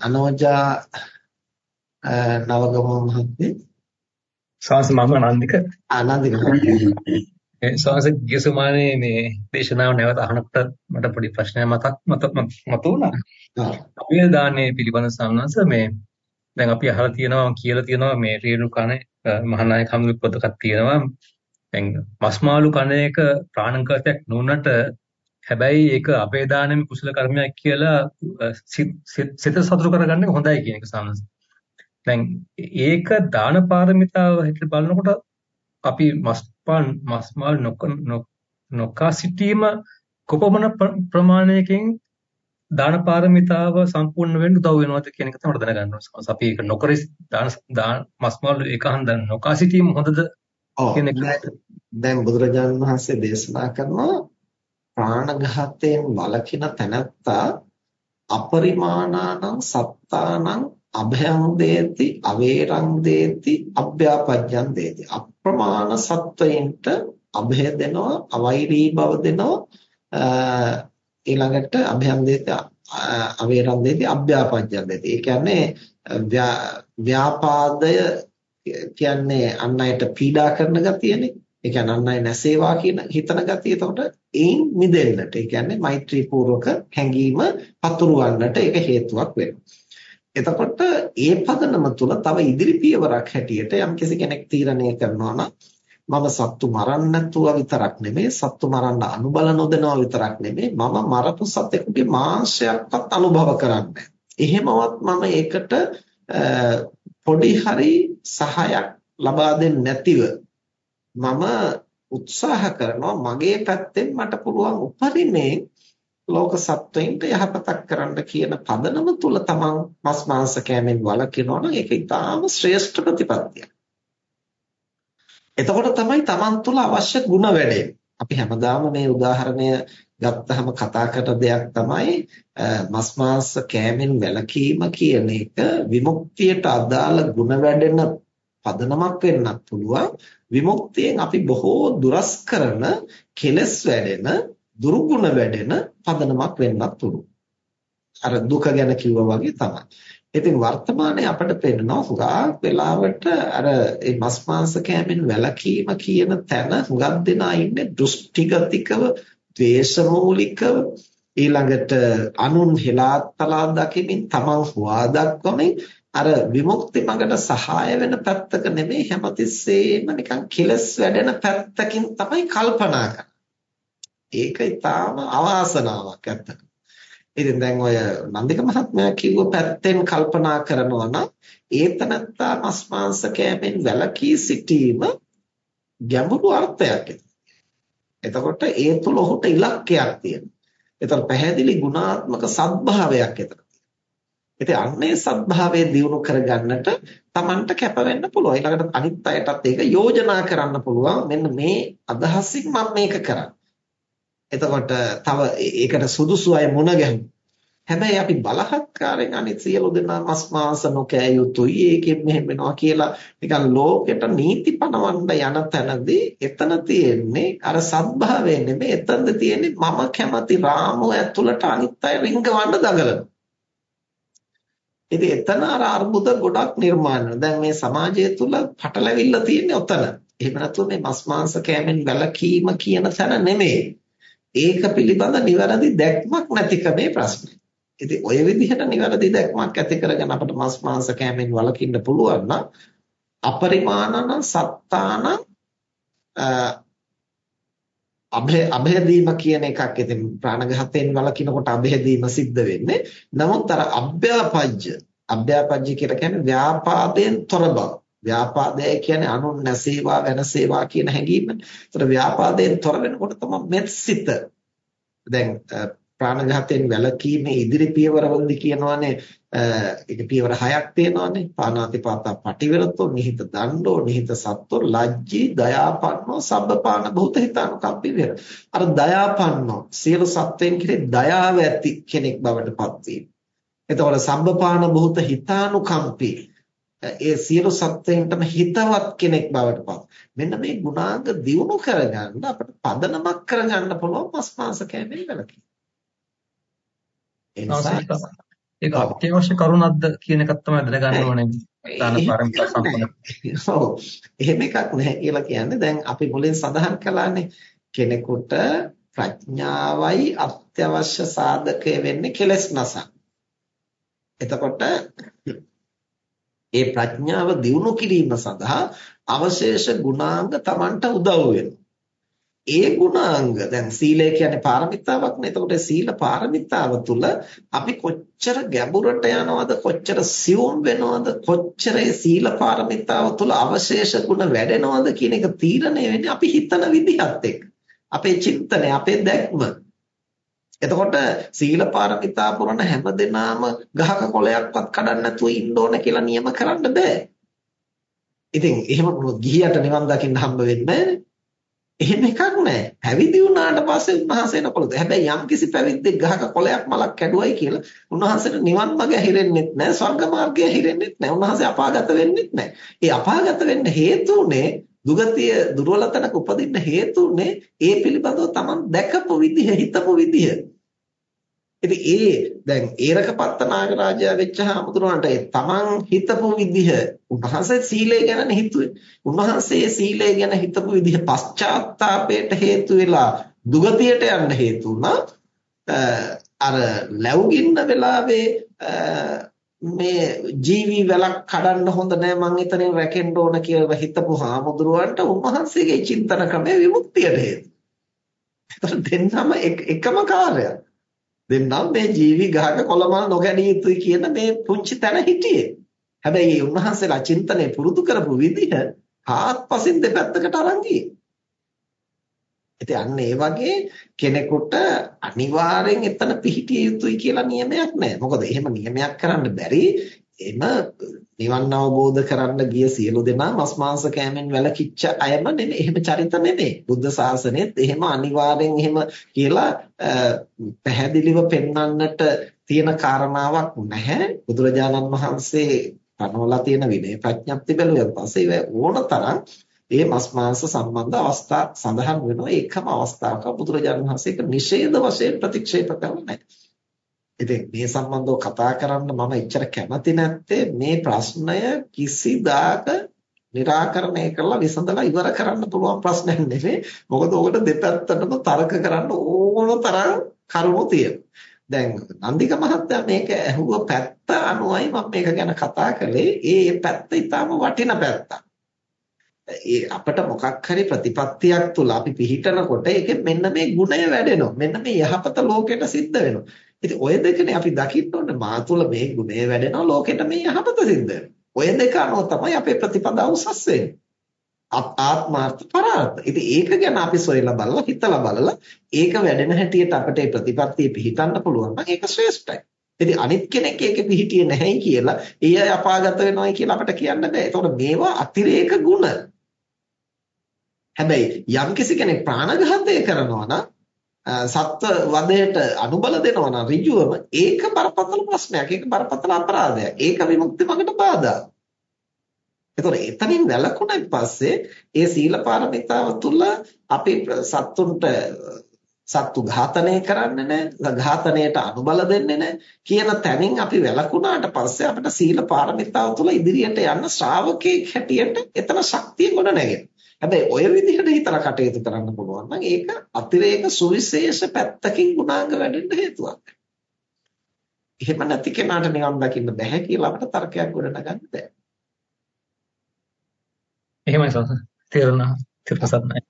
අනෝජා නවගම මහත්මිය සාංශ මම නන්දික ආනන්දික ඒ සාංශ ගියසුමානේ මේ දේශනාව නැවත අහනකොට මට පොඩි ප්‍රශ්නයක් මතක් මත වුණා. අපේ දාන්නේ පිළිබඳ සම්නස මේ දැන් අපි අහලා තියෙනවා කියලා තියෙනවා මේ රේණුකානේ මහානායක හමුදු පොතක් තියෙනවා. දැන් මස්මාළු කණ එක ප්‍රාණඝාතයක් නුනට හැබැයි ඒක අපේ දානෙම කුසල කර්මයක් කියලා සිත සතුට කරගන්න එක හොඳයි කියන එක සාමස. දැන් ඒක දාන පාරමිතාව හැටියට බලනකොට අපි මස්පාන් මස්මාල් නොකා සිටීම කොපමණ ප්‍රමාණයකින් දාන පාරමිතාව සම්පූර්ණ වෙන්න උදව් වෙනවද කියන එක තමයි දැනගන්න ඕනේ. අපි ඒක නොකර දාන මස්මාල් එකහන් දැන් නොකා සිටීම හොඳද කියන එක දැන් බුදුරජාණන් වහන්සේ දේශනා කරනවා ප්‍රාණඝාතයෙන් වළකින තැනැත්තා අපරිමාණානං සත්තානං අභයං දේති අවේරං දේති අභ්‍යාපජ්ජං දේති අප්‍රමාණ සත්වයින්ට අභය දෙනවා අවෛරී බව දෙනවා. ඊළඟට අභයං දේති අවේරං දේති අභ්‍යාපජ්ජං දේති ඒ කියන්නේ ව්‍යාපාදය කියන්නේ අන් අයට පීඩා කරන ගතියනේ. ඒ කියන්නේ අන් අය නැසේවා කියන හිතන ගතිය. එතකොට ඒන් මිදෙන්නට. ඒ කියන්නේ මෛත්‍රී පූර්වක හැඟීම පතුරවන්නට ඒක හේතුවක් වෙනවා. එතකොට ඒ පදනම තුල තව ඉදිරි පියවරක් හැටියට යම්කිසි කෙනෙක් තීරණය කරනවා නම් මම සත්තු මරන්න නැතුව විතරක් නෙමෙයි සත්තු මරන්න අනුබල නොදෙනවා විතරක් නෙමෙයි මම මරපු සතෙකුගේ මාංශයක්වත් අනුභව කරන්නේ එහෙමවත් මම ඒකට පොඩි හරි සහායක් ලබා දෙන්නේ නැතිව මම උත්සාහ කරනවා මගේ පැත්තෙන් මට පුළුවන් උපරිමයෙන් ලෝක සත්වයින්ට යහපතක් කරන්න කියන පදනම තුල තමන් මස් මාංශ කෑමෙන් වළකිනවා නම් ඒක ඉතාම ශ්‍රේෂ්ඨ ප්‍රතිපත්තියක්. එතකොට තමයි තමන් තුල අවශ්‍ය ಗುಣ වැඩෙන්නේ. අපි හැමදාම මේ උදාහරණය ගත්තහම කතා කරන දෙයක් තමයි මස් මාංශ කෑමෙන් වැළකීම කියන එක විමුක්තියට අදාළ ಗುಣ වැඩෙන පදනමක් වෙන්නත් පුළුවන්. විමුක්තියෙන් අපි බොහෝ දුරස් කරන කෙලස් වැඩෙන දුරුගුණ වැඩෙන පදනමක් වෙන්නත් පුළුවන්. අර දුක ගැන කිව්වා වගේ තමයි. ඉතින් වර්තමානයේ අපිට පේනවා හුඟක් වෙලාවට අර මේ මස් මාංශ කෑමෙන් වැළකීම කියන තැන හුඟක් දෙනා ඉන්නේ දෘෂ්ටිගතිකව ද්වේෂමූලිකව. ඊළඟට අනුන් හෙලාත්තලා දකිමින් තමන් හුවා දක්වමින් අර විමුක්ති මඟට සහාය වෙන පැත්තක නෙමෙයි හැමතිස්සෙම නිකන් කෙලස් වැඩෙන පැත්තකින් තමයි කල්පනා කරන්නේ. ඒක ඊටාම අවාසනාවක් ඇත්තට. ඉතින් දැන් ඔය නන්දික මහත්මයා කිව්ව පැත්තෙන් කල්පනා කරනවා නම් ඒතනත්තා මස් මාංශ කෑමෙන් වැළකී සිටීම ගැඹුරු අර්ථයක් එතකොට ඒ තුල ඔහුට ඉලක්කයක් තියෙනවා. එතකොට පැහැදිලි ගුණාත්මක සත්භාවයක් එතන ඉතින් අන්නේ සත්භාවය දියුණු කරගන්නට Tamanට කැප වෙන්න පුළුවන්. ඊළඟට අනිත් අයටත් ඒක යෝජනා කරන්න පුළුවන්. මෙන්න මේ අදහසින් මම මේක කරන්නේ. එතකොට තව ඒකට සුදුසු අය මුණ ගැහුවා. හැබැයි අපි බලහත්කාරයෙන් අනිත් සියලු දෙනා මස් මාංශ නොකෑ යුතුයි ඒකෙන් මෙහෙම වෙනවා කියලා නිකන් ලෝකෙට නීති පනවන්න යන තැනදී එතන තියෙන්නේ අර සත්භාවය නෙමෙයි එතනද තියෙන්නේ මම කැමති රාමුව ඇතුළට අනිත් අය රිංගවන්න දඟලනවා ඉතින් එතන අර අර්බුද ගොඩක් නිර්මාණය දැන් මේ සමාජය තුල පටලැවිල්ල තියෙන්නේ ඔතන. එහෙම නැතුව මේ මස් මාංශ කෑමෙන් වැළකීම කියන තැන නෙමෙයි. ඒක පිළිබඳ නිවැරදි දැක්මක් නැතිකමේ ප්‍රශ්නේ. ඉතින් ওই විදිහට නිවැරදි දැක්මක් ඇති කරගෙන අපිට මස් මාංශ කෑමෙන් වළකින්න පුළුවන් නම් අපරිමාණන සත්තාන අභය අභය දීම කියන එකක් ඉතින් ප්‍රාණඝාතයෙන් වළකිනකොට අභය දීම සිද්ධ වෙන්නේ. නමුත් අර අභ්‍යාපජ්‍ය අභ්‍යාපජ්‍ය කියලා කියන්නේ ව්‍යාපාදයෙන් තොර බව. ව්‍යාපාදය කියන්නේ අනුන් නැසේවා වෙනසේවා කියන හැඟීමනේ. ඒතර ව්‍යාපාදයෙන් තොර වෙනකොට තමයි මෙත්සිත. දැන් ප්‍රාණඝාතයෙන් වැළකීමේ ඉදිරි පියවරවලදී කියනවානේ. ඒක පියවර හයක් තියෙනවානේ. පානාතිපාතා පටිවිරතෝ නිහිත දණ්ඩෝ නිහිත සත්ත්ව ලජ්ජී දයාපන්නෝ සබ්බපාන භූත හිතානුකම්පී විහෙර අර දයාපන්නෝ සියලු සත්වයන් කෙරේ දයාව ඇති කෙනෙක් බවට පත් වීම එතකොට සබ්බපාන භූත හිතානුකම්පී ඒ සියලු සත්වයන්ටම හිතවත් කෙනෙක් බවට පත්. මෙන්න මේ ගුණාංග දියුණු කරගන්න අපිට පදනමක් කරගන්න පුළුවන් මස් මාංශ කෑමේ වැළකීම. ඒ නිසා ඒක අත්‍යවශ්‍ය කරුණක්ද කියන එකක් තමයි දැනගන්න ඕනේ. දාන පාරමිතා සම්පූර්ණ. ඔව්. එහෙම එකක් නැහැ කියලා කියන්නේ දැන් අපි මුලින් සඳහන් කළානේ කෙනෙකුට ප්‍රඥාවයි අත්‍යවශ්‍ය සාධකය වෙන්නේ කෙලස් නසක්. එතකොට ඒ ප්‍රඥාව දියුණු කිරීම සඳහා අවශේෂ ගුණාංග Tamanට උදව් වෙනවා. ඒ ගුණාංග දැන් සීලය කියන්නේ පාරමිතාවක් නේ. එතකොට සීල පාරමිතාව තුල අපි කොච්චර ගැඹුරට යනවද කොච්චර සියුම් වෙනවද කොච්චර ඒ සීල පාරමිතාව තුල අවශේෂ ගුණ වැඩෙනවද කියන එක තීරණය වෙන්නේ අපි හිතන විදිහත් එක්ක. අපේ චින්තනය, අපේ දැක්ම. එතකොට සීල පාරමිතා පුරන හැමදෙනාම ගහක කොළයක්වත් කඩන්න නැතුව ඉන්න ඕන කියලා නියම කරන්න බෑ. ඉතින් එහෙම ගිහියට නිවන් දකින්න හම්බ වෙන්නේ එහෙම එකක් නැහැ. පැවිදි වුණාට පස්සේ උන්වහන්සේ නකොලද. හැබැයි යම් කිසි පැවිද්දෙක් ගහක කොළයක් මලක් කැඩුවයි කියලා උන්වහන්සේට නිවන් මඟ හිරෙන්නෙත් නැහැ, ස්වර්ග මාර්ගය හිරෙන්නෙත් නැහැ. උන්වහන්සේ අපාගත වෙන්නෙත් නැහැ. ඒ අපාගත වෙන්න හේතු උනේ දුගතිය දුර්වලතනක උපදින්න හේතු උනේ ඒ පිළිබඳව Taman දැකපු විදිහ හිතපු විදිහ. ඉතින් ඒ දැන් ඒරක පත්තනාග රාජයා වෙච්ච හාමුදුරුවන්ට ඒ Taman හිතපු විදිහ උන්වහන්සේ සීලය ගැන හිතුවේ. උන්වහන්සේ සීලය ගැන හිතපු විදිහ පශ්චාත්තාපයට හේතු වෙලා දුගතියට යන්න හේතු වුණා. අර ලැබුගින්න වෙලාවේ මේ ජීවි වැලක් කඩන්න හොඳ නෑ මං එතනින් රැකෙන්න ඕන කියලා හිතපු හාමුදුරුවන්ට උන්වහන්සේගේ චින්තන ක්‍රමය විමුක්තියට හේතු. ඒතර දෙන්නම එකම කාර්යයක්. දෙන්නම් මේ ජීවි ගහක කොළමල් නොගැඩිය යුතුයි කියන මේ පුංචි තැන හිටියේ. හැබැයි උන්වහන්සේලා චින්තනය පුරුදු කරපු විදිහ ආත්පසින් දෙපැත්තකට අරන් ගියේ. ඉතින් අන්න ඒ වගේ කෙනෙකුට අනිවාර්යෙන් එතන පිහිටිය යුතුයි කියලා නියමයක් නැහැ. මොකද එහෙම නියමයක් කරන්න බැරි එම නිවන් අවබෝධ කරන්න ගිය සියලු දෙනා මස් මාංශ කෑමෙන් වැළකිච්ච අයම නෙමෙයි. එහෙම චරිත නෙමෙයි. බුද්ධ ශාසනයත් එහෙම අනිවාර්යෙන් එහෙම කියලා පැහැදිලිව පෙන්වන්නට තියෙන කාරණාවක් නැහැ. බුදුරජාණන් වහන්සේ පනවලා තියෙන විනය ප්‍රඥප්ති බැලුවෙන් පස්සේ ඕනතරම් ඒ මස් මාංශ සම්බන්ධ අවස්ථා සඳහන් වෙනවා ඒකම අවස්ථාවක බුදුරජාණන් වහන්සේ ඒක නිෂේධ වශයෙන් ප්‍රතික්ෂේප කරන්නේ නැහැ. ඉතින් මේ සම්බන්ධව කතා කරන්න මම එච්චර කැමති නැත්තේ මේ ප්‍රශ්නය කිසිදාක निराකරණය කරලා විසඳලා ඉවර කරන්න පුළුවන් ප්‍රශ්නයක් නෙවෙයි. මොකද ඕකට දෙපැත්තටම තර්ක කරන්න ඕන තරම් කරුණු තියෙනවා. දැන් නන්දික මහත්තයා මේක ඇහුව පැත්ත අනුවයි මම මේක ගැන කතා කළේ. ඒ පැත්ත ඊටාම වටින පැත්තක්. ඒ අපිට මොකක් හරි ප්‍රතිපත්තියක් තුල අපි පිළිහිටනකොට ඒකෙන් මෙන්න මේ ගුණය වැඩෙනවා. මෙන්න මේ යහපත ලෝකෙට සිද්ධ වෙනවා. ඉතින් ඔය දෙකනේ අපි දකින්න ඕනේ මා තුල මේ ගුණය වැඩෙනවා ලෝකෙට මේ යහපත සිද්ධ ඔය දෙක අනුව තමයි අපේ ප්‍රතිපදාව උසස් වෙන්නේ. ආත්මාර්ථ පරාර්ථ. ඉතින් ඒක ගැන අපි සොයලා බලලා හිතලා බලලා ඒක වැඩෙන හැටියට අපිට ඒ ප්‍රතිපත්තිය පිළිහිටන්න පුළුවන් නම් ඒක ශ්‍රේෂ්ඨයි. ඉතින් අනිත් කෙනෙක් ඒකෙ පිළිහිටියේ නැහැයි කියලා, ඊය අපාගත වෙනවයි කියලා අපිට කියන්න බෑ. ඒතකොට මේවා අතිරේක ගුණ. හැබැයි යම්කිසි කෙනෙක් ප්‍රාණඝාතය කරනවා නම් සත්ව වදයට අනුබල දෙනවා නම් ඍජුවම ඒක බරපතල ප්‍රශ්නයක්. ඒක බරපතල අපරාධයක්. ඒක විමුක්ති මගට බාධා. ඒතකොට එතනින් වැළකුණෙන් පස්සේ ඒ සීල පාරමිතාව තුල අපි සත්තුන්ට සත්තු ඝාතනය කරන්නේ නැහැ, ඝාතනයට අනුබල දෙන්නේ නැහැ කියන තැනින් අපි වැළකුණාට පස්සේ අපිට සීල පාරමිතාව තුල ඉදිරියට යන්න ශ්‍රාවකෙක් හැටියට එතන ශක්තිය ගොඩ නැගෙනවා. හැබැයි ඔය විදිහට හිතලා කටයුතු කරන්න පුළුවන් නම් ඒක අතිරේක සුවිශේෂ පැත්තකින් ගුණාංග වැඩෙන්න හේතුවක්. එහෙම නැති කෙනාට නිවන් දකින්න බෑ කියලා අපිට තර්කයක් ගොඩනගන්න බෑ. එහෙමයි සස්. තේරුණා. තේරුණා.